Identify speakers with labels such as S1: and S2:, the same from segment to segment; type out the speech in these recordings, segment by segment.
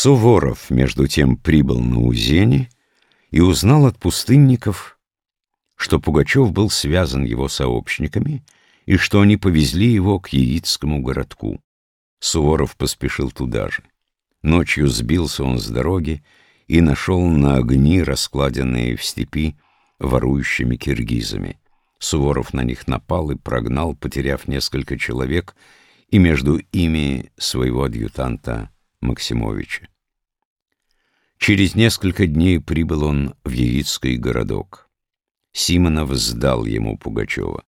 S1: Суворов, между тем, прибыл на Узени и узнал от пустынников, что Пугачев был связан его сообщниками и что они повезли его к Яицкому городку. Суворов поспешил туда же. Ночью сбился он с дороги и нашел на огни, раскладенные в степи, ворующими киргизами. Суворов на них напал и прогнал, потеряв несколько человек, и между ими своего адъютанта Максимовича. Через несколько дней прибыл он в Яицкий городок. Симонов сдал ему Пугачева.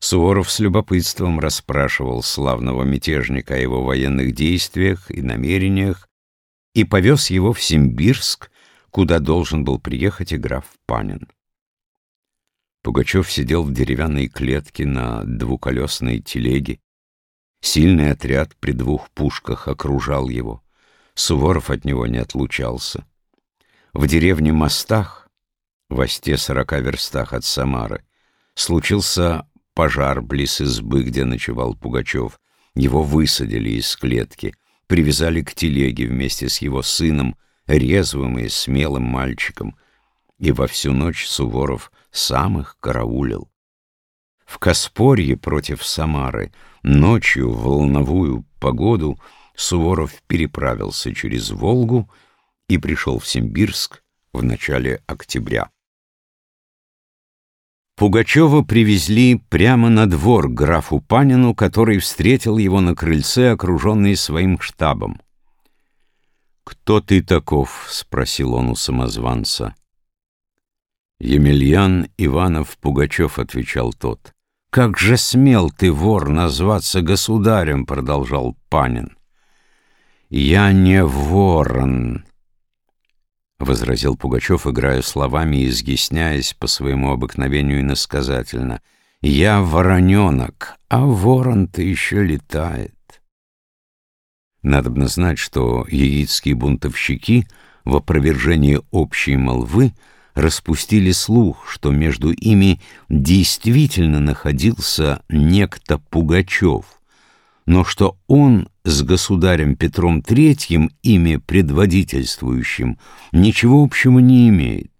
S1: Суворов с любопытством расспрашивал славного мятежника о его военных действиях и намерениях и повез его в Симбирск, куда должен был приехать и граф Панин. Пугачев сидел в деревянной клетке на двуколесной телеге. Сильный отряд при двух пушках окружал его. Суворов от него не отлучался. В деревне Мостах, в осте сорока верстах от Самары, случился пожар близ избы, где ночевал Пугачев. Его высадили из клетки, привязали к телеге вместе с его сыном, резвым и смелым мальчиком, и во всю ночь Суворов сам их караулил. В Каспорье против Самары ночью в волновую погоду Суворов переправился через Волгу и пришел в Симбирск в начале октября. Пугачева привезли прямо на двор графу Панину, который встретил его на крыльце, окруженный своим штабом. «Кто ты таков?» — спросил он у самозванца. «Емельян Иванов Пугачев», — отвечал тот. «Как же смел ты, вор, назваться государем?» — продолжал Панин. «Я не ворон», — возразил Пугачев, играя словами и изъясняясь по своему обыкновению иносказательно. «Я вороненок, а ворон-то еще летает». Надобно знать, что яицкие бунтовщики в опровержении общей молвы распустили слух, что между ими действительно находился некто Пугачев, но что он с государем Петром Третьим, ими предводительствующим, ничего общего не имеет.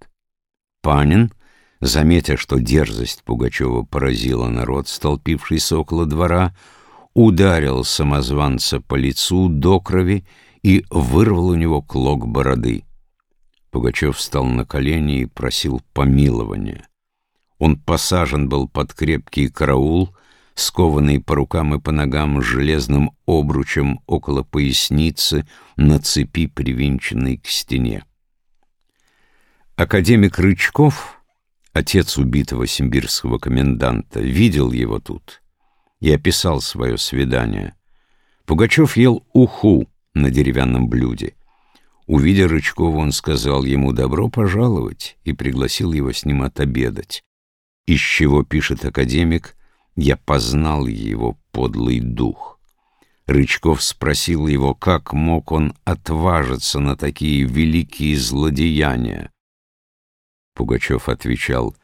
S1: Панин, заметя, что дерзость Пугачева поразила народ, столпившийся около двора, ударил самозванца по лицу до крови и вырвал у него клок бороды. Пугачев встал на колени и просил помилования. Он посажен был под крепкий караул, скованный по рукам и по ногам железным обручем около поясницы на цепи, привинченной к стене. Академик Рычков, отец убитого симбирского коменданта, видел его тут и описал свое свидание. Пугачев ел уху на деревянном блюде. Увидя Рычкова, он сказал ему «добро пожаловать» и пригласил его с ним отобедать. Из чего, пишет академик, я познал его подлый дух. Рычков спросил его, как мог он отважиться на такие великие злодеяния. Пугачев отвечал,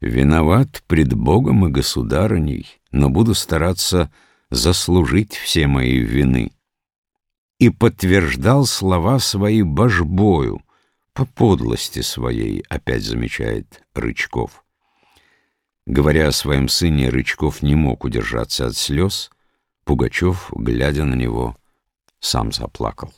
S1: «Виноват пред Богом и государыней, но буду стараться заслужить все мои вины» и подтверждал слова свои божбою, по подлости своей, опять замечает Рычков. Говоря о своем сыне, Рычков не мог удержаться от слез, Пугачев, глядя на него, сам заплакал.